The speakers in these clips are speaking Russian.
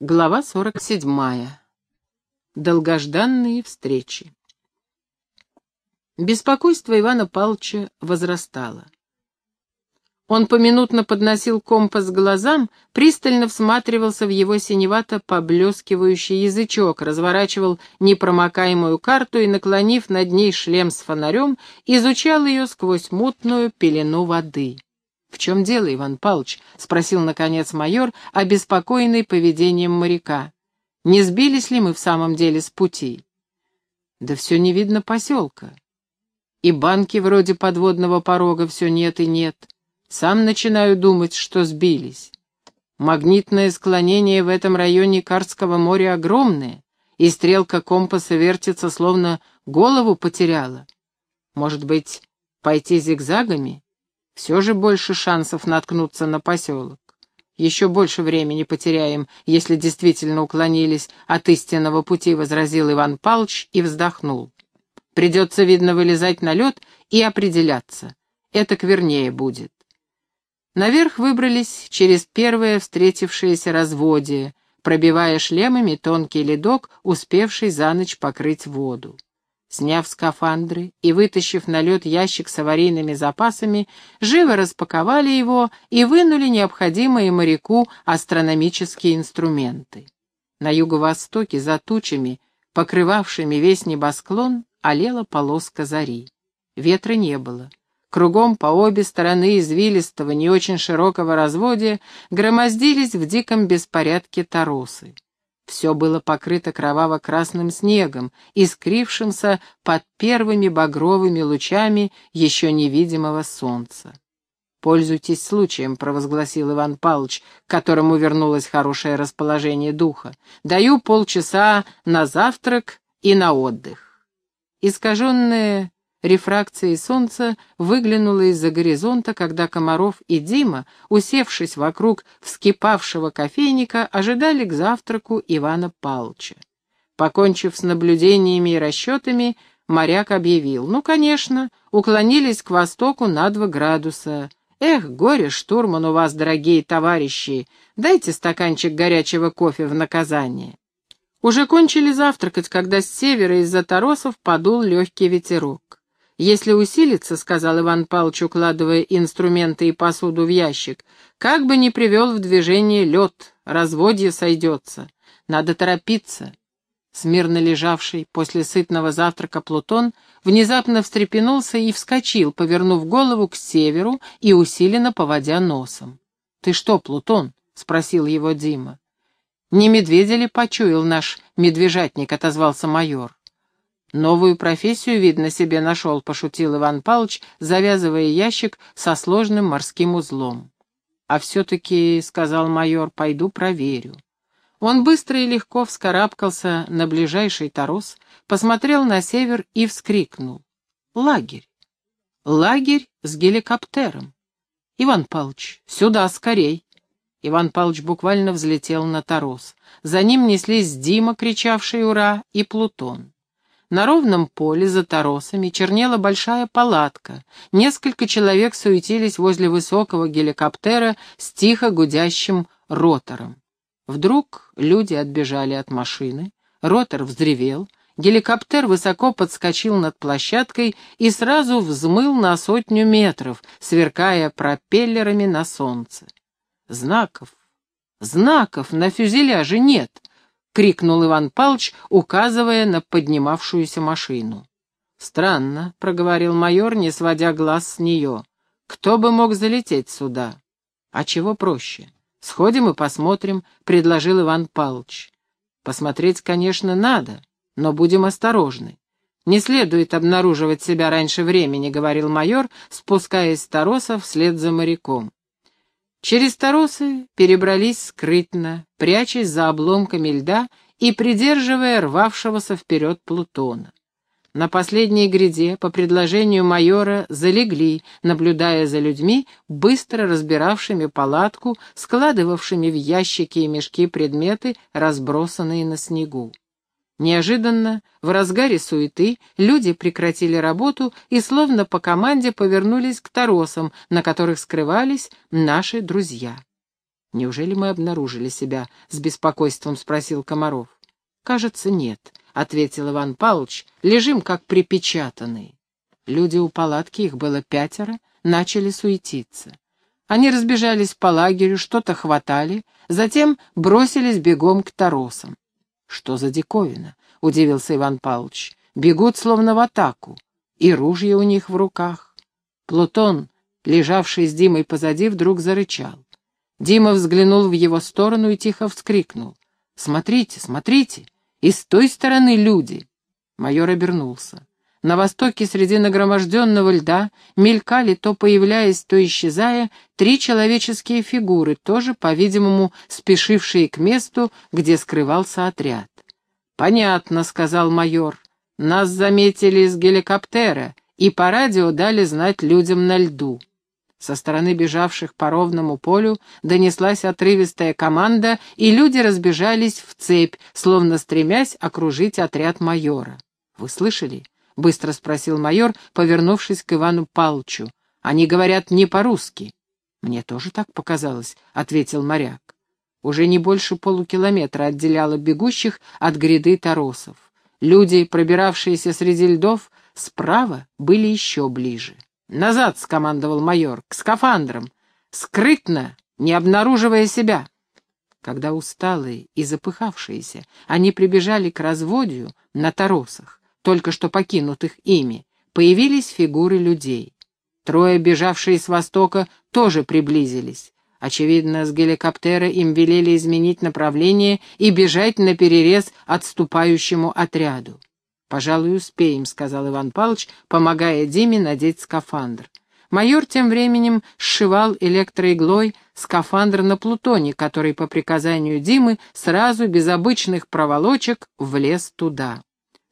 Глава 47. Долгожданные встречи. Беспокойство Ивана Павловича возрастало. Он поминутно подносил компас глазам, пристально всматривался в его синевато поблескивающий язычок, разворачивал непромокаемую карту и, наклонив над ней шлем с фонарем, изучал ее сквозь мутную пелену воды. «В чем дело, Иван Павлович?» — спросил, наконец, майор, обеспокоенный поведением моряка. «Не сбились ли мы в самом деле с пути?» «Да все не видно поселка. И банки вроде подводного порога все нет и нет. Сам начинаю думать, что сбились. Магнитное склонение в этом районе Карского моря огромное, и стрелка компаса вертится, словно голову потеряла. Может быть, пойти зигзагами?» Все же больше шансов наткнуться на поселок. Еще больше времени потеряем, если действительно уклонились от истинного пути, — возразил Иван Палч и вздохнул. Придется, видно, вылезать на лед и определяться. Это вернее будет. Наверх выбрались через первое встретившееся разводие, пробивая шлемами тонкий ледок, успевший за ночь покрыть воду. Сняв скафандры и вытащив на лед ящик с аварийными запасами, живо распаковали его и вынули необходимые моряку астрономические инструменты. На юго-востоке, за тучами, покрывавшими весь небосклон, олела полоска зари. Ветра не было. Кругом по обе стороны извилистого, не очень широкого разводия громоздились в диком беспорядке торосы. Все было покрыто кроваво-красным снегом, искрившимся под первыми багровыми лучами еще невидимого солнца. «Пользуйтесь случаем», — провозгласил Иван Павлович, которому вернулось хорошее расположение духа. «Даю полчаса на завтрак и на отдых». Искаженное рефракцией солнца выглянула из-за горизонта, когда Комаров и Дима, усевшись вокруг вскипавшего кофейника, ожидали к завтраку Ивана Палча. Покончив с наблюдениями и расчетами, моряк объявил, ну, конечно, уклонились к востоку на два градуса. Эх, горе, штурман у вас, дорогие товарищи, дайте стаканчик горячего кофе в наказание. Уже кончили завтракать, когда с севера из-за торосов подул легкий ветерок. «Если усилится, — сказал Иван Павлович, укладывая инструменты и посуду в ящик, — как бы ни привел в движение лед, разводье сойдется. Надо торопиться». Смирно лежавший после сытного завтрака Плутон внезапно встрепенулся и вскочил, повернув голову к северу и усиленно поводя носом. «Ты что, Плутон?» — спросил его Дима. «Не медведя ли почуял наш медвежатник?» — отозвался майор. «Новую профессию, видно, себе нашел», — пошутил Иван Павлович, завязывая ящик со сложным морским узлом. «А все-таки, — сказал майор, — пойду проверю». Он быстро и легко вскарабкался на ближайший торос, посмотрел на север и вскрикнул. «Лагерь! Лагерь с геликоптером! Иван Павлович, сюда, скорей!» Иван Павлович буквально взлетел на торос. За ним неслись Дима, кричавший «Ура!» и Плутон. На ровном поле за торосами чернела большая палатка. Несколько человек суетились возле высокого геликоптера с тихо гудящим ротором. Вдруг люди отбежали от машины, ротор взревел, геликоптер высоко подскочил над площадкой и сразу взмыл на сотню метров, сверкая пропеллерами на солнце. Знаков, знаков на фюзеляже нет — крикнул Иван Павлович, указывая на поднимавшуюся машину. «Странно», — проговорил майор, не сводя глаз с нее. «Кто бы мог залететь сюда?» «А чего проще? Сходим и посмотрим», — предложил Иван Павлович. «Посмотреть, конечно, надо, но будем осторожны. Не следует обнаруживать себя раньше времени», — говорил майор, спускаясь с тороса вслед за моряком. Через торосы перебрались скрытно, прячась за обломками льда и придерживая рвавшегося вперед Плутона. На последней гряде, по предложению майора, залегли, наблюдая за людьми, быстро разбиравшими палатку, складывавшими в ящики и мешки предметы, разбросанные на снегу. Неожиданно, в разгаре суеты, люди прекратили работу и словно по команде повернулись к торосам, на которых скрывались наши друзья. «Неужели мы обнаружили себя?» — с беспокойством спросил Комаров. «Кажется, нет», — ответил Иван Павлович. «Лежим, как припечатанные». Люди у палатки, их было пятеро, начали суетиться. Они разбежались по лагерю, что-то хватали, затем бросились бегом к торосам. «Что за диковина?» — удивился Иван Павлович. «Бегут, словно в атаку, и ружья у них в руках». Плутон, лежавший с Димой позади, вдруг зарычал. Дима взглянул в его сторону и тихо вскрикнул. «Смотрите, смотрите! И с той стороны люди!» Майор обернулся. На востоке среди нагроможденного льда мелькали, то появляясь, то исчезая, три человеческие фигуры, тоже, по-видимому, спешившие к месту, где скрывался отряд. «Понятно», — сказал майор. «Нас заметили с геликоптера и по радио дали знать людям на льду». Со стороны бежавших по ровному полю донеслась отрывистая команда, и люди разбежались в цепь, словно стремясь окружить отряд майора. «Вы слышали?» — быстро спросил майор, повернувшись к Ивану Палчу. «Они говорят не по-русски». «Мне тоже так показалось», — ответил моряк. Уже не больше полукилометра отделяло бегущих от гряды торосов. Люди, пробиравшиеся среди льдов, справа были еще ближе. «Назад!» — скомандовал майор. «К скафандрам! Скрытно, не обнаруживая себя!» Когда усталые и запыхавшиеся, они прибежали к разводью на торосах только что покинутых ими, появились фигуры людей. Трое, бежавшие с востока, тоже приблизились. Очевидно, с геликоптера им велели изменить направление и бежать на перерез отступающему отряду. «Пожалуй, успеем», — сказал Иван Павлович, помогая Диме надеть скафандр. Майор тем временем сшивал электроиглой скафандр на Плутоне, который по приказанию Димы сразу, без обычных проволочек, влез туда.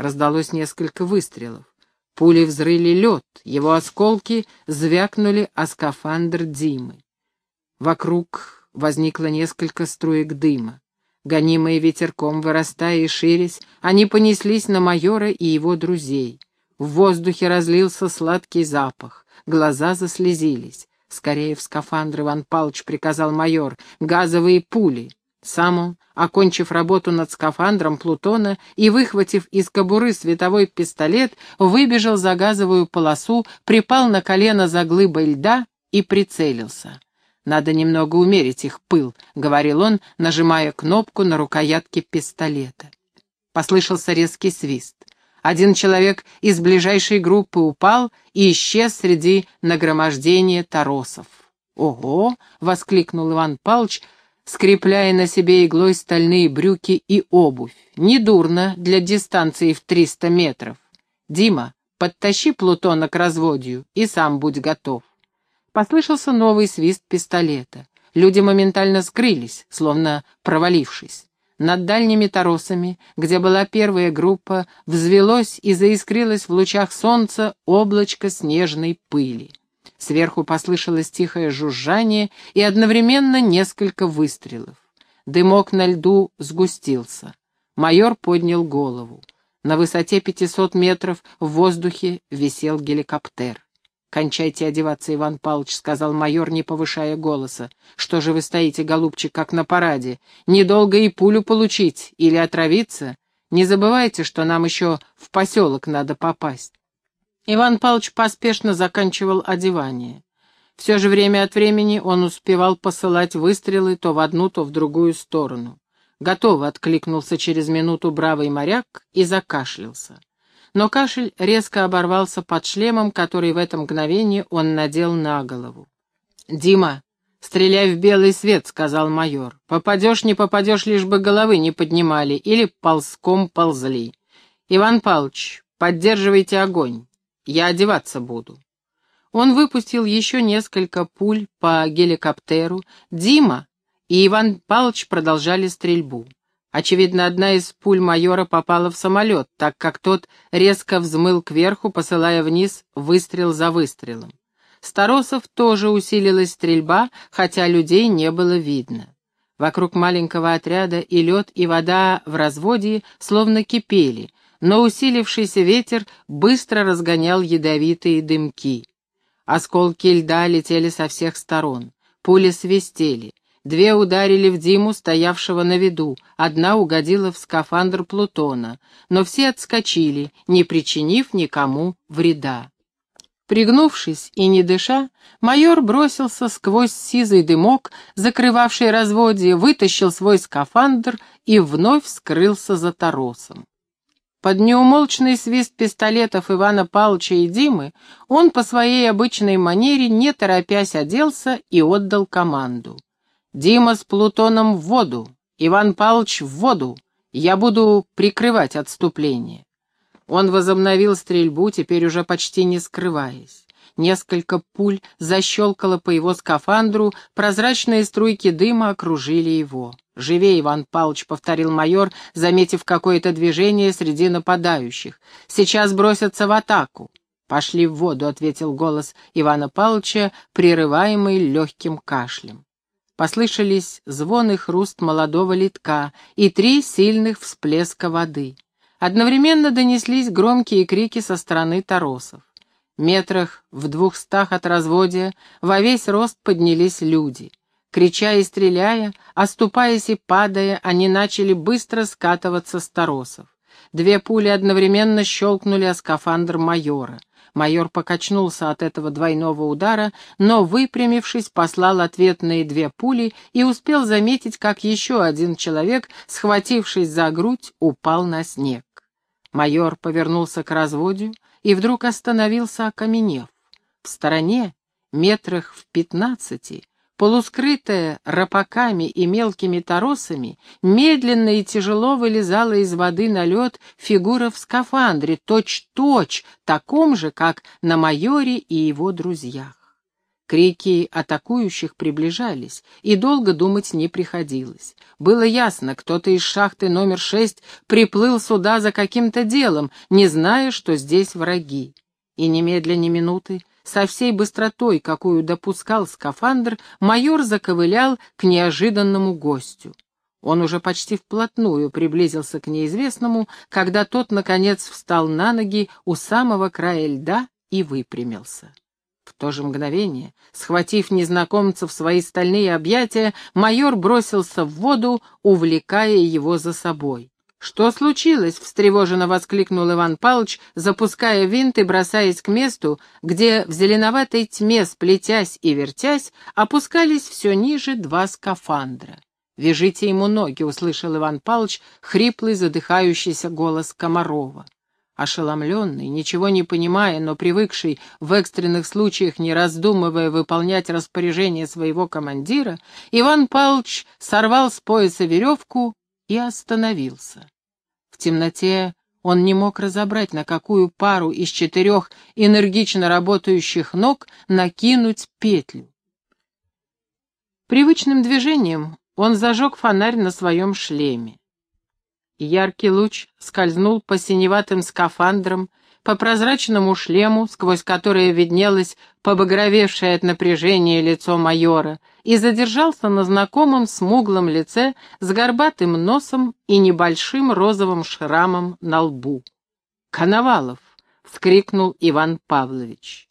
Раздалось несколько выстрелов. Пули взрыли лед, его осколки звякнули о скафандр Димы. Вокруг возникло несколько струек дыма. Гонимые ветерком, вырастая и ширясь, они понеслись на майора и его друзей. В воздухе разлился сладкий запах, глаза заслезились. «Скорее в скафандр, Иван Палыч», — приказал майор, — «газовые пули». Сам он, окончив работу над скафандром Плутона и выхватив из кобуры световой пистолет, выбежал за газовую полосу, припал на колено за глыбой льда и прицелился. «Надо немного умерить их пыл», — говорил он, нажимая кнопку на рукоятке пистолета. Послышался резкий свист. Один человек из ближайшей группы упал и исчез среди нагромождения торосов. «Ого!» — воскликнул Иван Павлович — скрепляя на себе иглой стальные брюки и обувь. Недурно для дистанции в 300 метров. Дима, подтащи Плутона к разводью и сам будь готов. Послышался новый свист пистолета. Люди моментально скрылись, словно провалившись. Над дальними торосами, где была первая группа, взвелось и заискрилось в лучах солнца облачко снежной пыли. Сверху послышалось тихое жужжание и одновременно несколько выстрелов. Дымок на льду сгустился. Майор поднял голову. На высоте 500 метров в воздухе висел геликоптер. «Кончайте одеваться, Иван Павлович», — сказал майор, не повышая голоса. «Что же вы стоите, голубчик, как на параде? Недолго и пулю получить или отравиться? Не забывайте, что нам еще в поселок надо попасть». Иван Павлович поспешно заканчивал одевание. Все же время от времени он успевал посылать выстрелы то в одну, то в другую сторону. «Готово», — откликнулся через минуту бравый моряк и закашлялся. Но кашель резко оборвался под шлемом, который в это мгновение он надел на голову. «Дима, стреляй в белый свет», — сказал майор. «Попадешь, не попадешь, лишь бы головы не поднимали или ползком ползли. Иван Павлович, поддерживайте огонь. Я одеваться буду». Он выпустил еще несколько пуль по геликоптеру. Дима и Иван Павлович продолжали стрельбу. Очевидно, одна из пуль майора попала в самолет, так как тот резко взмыл кверху, посылая вниз выстрел за выстрелом. С торосов тоже усилилась стрельба, хотя людей не было видно. Вокруг маленького отряда и лед, и вода в разводе словно кипели, но усилившийся ветер быстро разгонял ядовитые дымки. Осколки льда летели со всех сторон, пули свистели, Две ударили в Диму, стоявшего на виду, одна угодила в скафандр Плутона, но все отскочили, не причинив никому вреда. Пригнувшись и не дыша, майор бросился сквозь сизый дымок, закрывавший разводье, вытащил свой скафандр и вновь скрылся за торосом. Под неумолчный свист пистолетов Ивана Павловича и Димы он по своей обычной манере, не торопясь, оделся и отдал команду. «Дима с Плутоном в воду! Иван Павлович в воду! Я буду прикрывать отступление!» Он возобновил стрельбу, теперь уже почти не скрываясь. Несколько пуль защелкало по его скафандру, прозрачные струйки дыма окружили его. «Живей, Иван Павлович», — повторил майор, заметив какое-то движение среди нападающих. «Сейчас бросятся в атаку». «Пошли в воду», — ответил голос Ивана Павловича, прерываемый легким кашлем. Послышались звон и хруст молодого литка и три сильных всплеска воды. Одновременно донеслись громкие крики со стороны торосов. Метрах в двухстах от разводия во весь рост поднялись люди. Крича и стреляя, оступаясь и падая, они начали быстро скатываться с торосов. Две пули одновременно щелкнули о скафандр майора. Майор покачнулся от этого двойного удара, но, выпрямившись, послал ответные две пули и успел заметить, как еще один человек, схватившись за грудь, упал на снег. Майор повернулся к разводию и вдруг остановился, окаменев. В стороне, метрах в пятнадцати, полускрытая рапаками и мелкими торосами, медленно и тяжело вылезала из воды на лед фигура в скафандре, точь-точь, таком же, как на майоре и его друзьях. Крики атакующих приближались, и долго думать не приходилось. Было ясно, кто-то из шахты номер шесть приплыл сюда за каким-то делом, не зная, что здесь враги. И немедленно минуты со всей быстротой, какую допускал скафандр, майор заковылял к неожиданному гостю. Он уже почти вплотную приблизился к неизвестному, когда тот, наконец, встал на ноги у самого края льда и выпрямился. В то же мгновение, схватив незнакомца в свои стальные объятия, майор бросился в воду, увлекая его за собой. «Что случилось?» — встревоженно воскликнул Иван Павлович, запуская винт и бросаясь к месту, где в зеленоватой тьме, сплетясь и вертясь, опускались все ниже два скафандра. «Вяжите ему ноги», — услышал Иван Павлович хриплый, задыхающийся голос Комарова. Ошеломленный, ничего не понимая, но привыкший в экстренных случаях, не раздумывая, выполнять распоряжение своего командира, Иван Павлович сорвал с пояса веревку и остановился. В темноте он не мог разобрать, на какую пару из четырех энергично работающих ног накинуть петлю. Привычным движением он зажег фонарь на своем шлеме. Яркий луч скользнул по синеватым скафандрам, по прозрачному шлему, сквозь которое виднелось побагровевшее от напряжения лицо майора, и задержался на знакомом смуглом лице с горбатым носом и небольшим розовым шрамом на лбу. «Коновалов!» — вскрикнул Иван Павлович.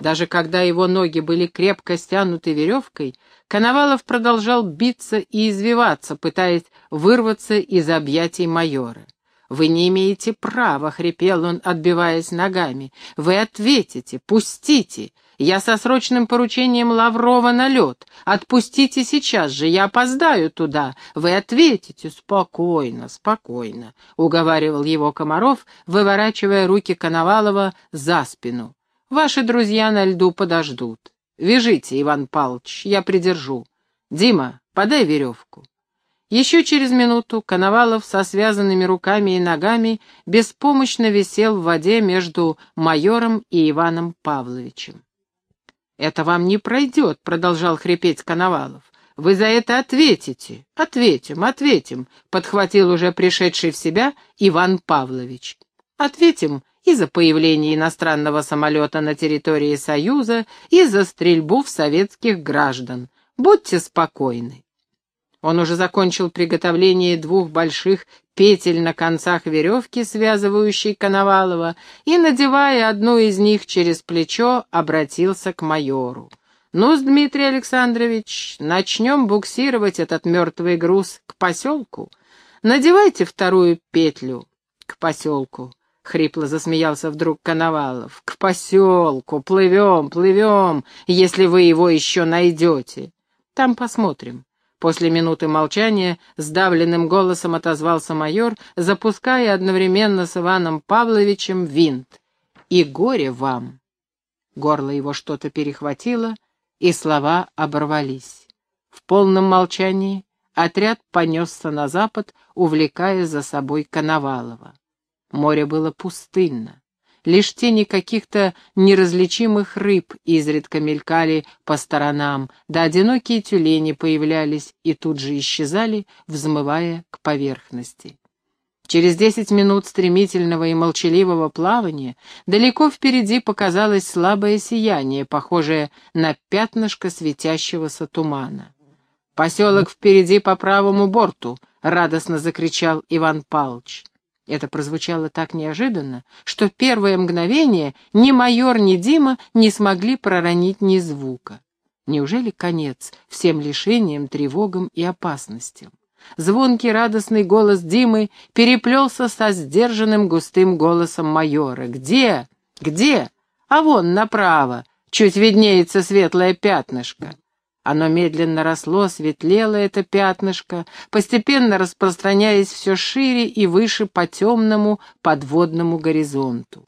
Даже когда его ноги были крепко стянуты веревкой, Коновалов продолжал биться и извиваться, пытаясь вырваться из объятий майора. «Вы не имеете права», — хрипел он, отбиваясь ногами. «Вы ответите, пустите. Я со срочным поручением Лаврова на лед. Отпустите сейчас же, я опоздаю туда. Вы ответите. Спокойно, спокойно», — уговаривал его Комаров, выворачивая руки Коновалова за спину. «Ваши друзья на льду подождут. Вяжите, Иван Павлович, я придержу. Дима, подай веревку». Еще через минуту Коновалов со связанными руками и ногами беспомощно висел в воде между майором и Иваном Павловичем. «Это вам не пройдет», — продолжал хрипеть Коновалов. «Вы за это ответите». «Ответим, ответим», — подхватил уже пришедший в себя Иван Павлович. «Ответим и за появление иностранного самолета на территории Союза, и за стрельбу в советских граждан. Будьте спокойны». Он уже закончил приготовление двух больших петель на концах веревки, связывающей Коновалова, и, надевая одну из них через плечо, обратился к майору. ну Дмитрий Александрович, начнем буксировать этот мертвый груз к поселку. Надевайте вторую петлю к поселку. Хрипло засмеялся вдруг Коновалов. «К поселку! Плывем, плывем, если вы его еще найдете. Там посмотрим». После минуты молчания сдавленным голосом отозвался майор, запуская одновременно с Иваном Павловичем винт. «И горе вам!» Горло его что-то перехватило, и слова оборвались. В полном молчании отряд понесся на запад, увлекая за собой Коновалова. Море было пустынно. Лишь тени каких-то неразличимых рыб изредка мелькали по сторонам, да одинокие тюлени появлялись и тут же исчезали, взмывая к поверхности. Через десять минут стремительного и молчаливого плавания далеко впереди показалось слабое сияние, похожее на пятнышко светящегося тумана. «Поселок впереди по правому борту!» — радостно закричал Иван Палч. Это прозвучало так неожиданно, что первое мгновение ни майор, ни Дима не смогли проронить ни звука. Неужели конец всем лишениям, тревогам и опасностям? Звонкий радостный голос Димы переплелся со сдержанным густым голосом майора. «Где? Где? А вон направо, чуть виднеется светлое пятнышко». Оно медленно росло, светлело это пятнышко, постепенно распространяясь все шире и выше по темному подводному горизонту.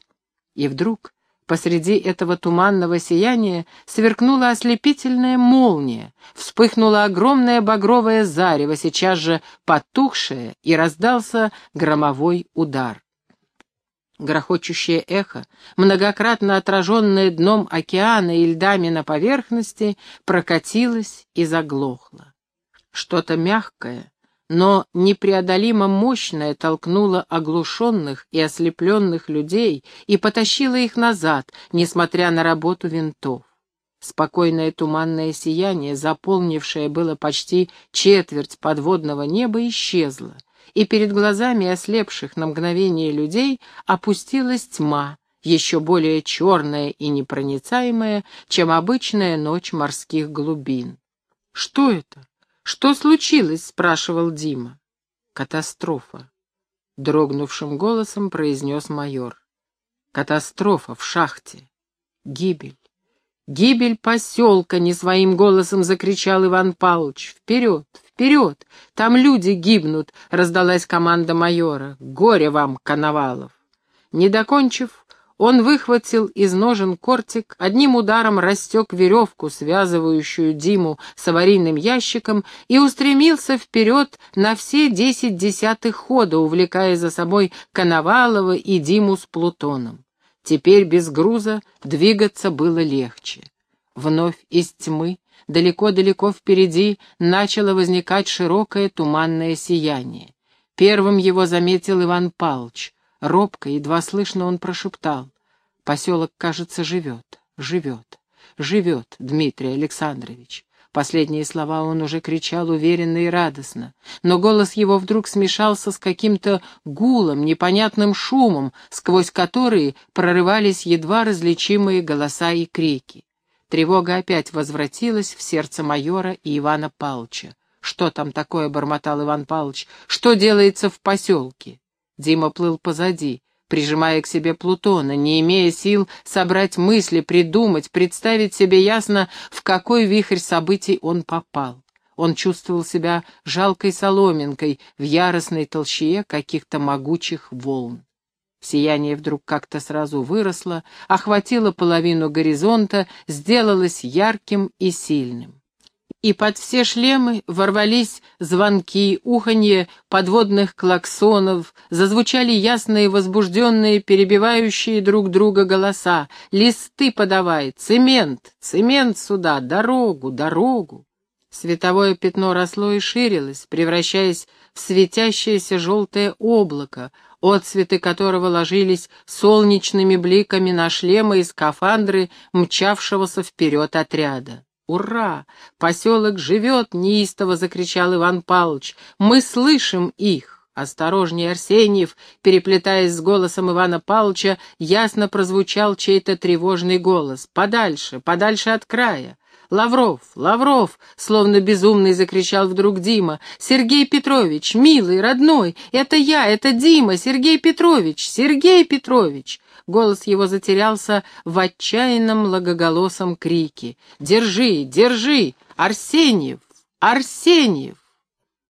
И вдруг посреди этого туманного сияния сверкнула ослепительная молния, вспыхнуло огромное багровое зарево, сейчас же потухшее, и раздался громовой удар. Грохочущее эхо, многократно отраженное дном океана и льдами на поверхности, прокатилось и заглохло. Что-то мягкое, но непреодолимо мощное толкнуло оглушенных и ослепленных людей и потащило их назад, несмотря на работу винтов. Спокойное туманное сияние, заполнившее было почти четверть подводного неба, исчезло, и перед глазами ослепших на мгновение людей опустилась тьма, еще более черная и непроницаемая, чем обычная ночь морских глубин. «Что это? Что случилось?» — спрашивал Дима. «Катастрофа», — дрогнувшим голосом произнес майор. «Катастрофа в шахте. Гибель. «Гибель поселка!» — не своим голосом закричал Иван Павлович. «Вперед! Вперед! Там люди гибнут!» — раздалась команда майора. «Горе вам, Коновалов!» Не докончив, он выхватил из ножен кортик, одним ударом растек веревку, связывающую Диму с аварийным ящиком, и устремился вперед на все десять десятых хода, увлекая за собой Коновалова и Диму с Плутоном. Теперь без груза двигаться было легче. Вновь из тьмы, далеко-далеко впереди, начало возникать широкое туманное сияние. Первым его заметил Иван Палч. Робко, едва слышно он прошептал. «Поселок, кажется, живет, живет, живет, Дмитрий Александрович. Последние слова он уже кричал уверенно и радостно, но голос его вдруг смешался с каким-то гулом, непонятным шумом, сквозь которые прорывались едва различимые голоса и крики. Тревога опять возвратилась в сердце майора и Ивана Палча. «Что там такое?» — бормотал Иван Павлович. «Что делается в поселке?» Дима плыл позади прижимая к себе Плутона, не имея сил собрать мысли, придумать, представить себе ясно, в какой вихрь событий он попал. Он чувствовал себя жалкой соломинкой в яростной толщее каких-то могучих волн. Сияние вдруг как-то сразу выросло, охватило половину горизонта, сделалось ярким и сильным и под все шлемы ворвались звонки, уханье подводных клаксонов, зазвучали ясные, возбужденные, перебивающие друг друга голоса. «Листы подавай! Цемент! Цемент сюда! Дорогу! Дорогу!» Световое пятно росло и ширилось, превращаясь в светящееся желтое облако, отцветы которого ложились солнечными бликами на шлемы и скафандры мчавшегося вперед отряда. «Ура! Поселок живет!» — неистово закричал Иван Павлович. «Мы слышим их!» Осторожнее Арсеньев, переплетаясь с голосом Ивана Павловича, ясно прозвучал чей-то тревожный голос. «Подальше, подальше от края! Лавров! Лавров!» — словно безумный закричал вдруг Дима. «Сергей Петрович, милый, родной, это я, это Дима, Сергей Петрович, Сергей Петрович!» Голос его затерялся в отчаянном многоголосом крике. «Держи, держи! Арсеньев! Арсеньев!»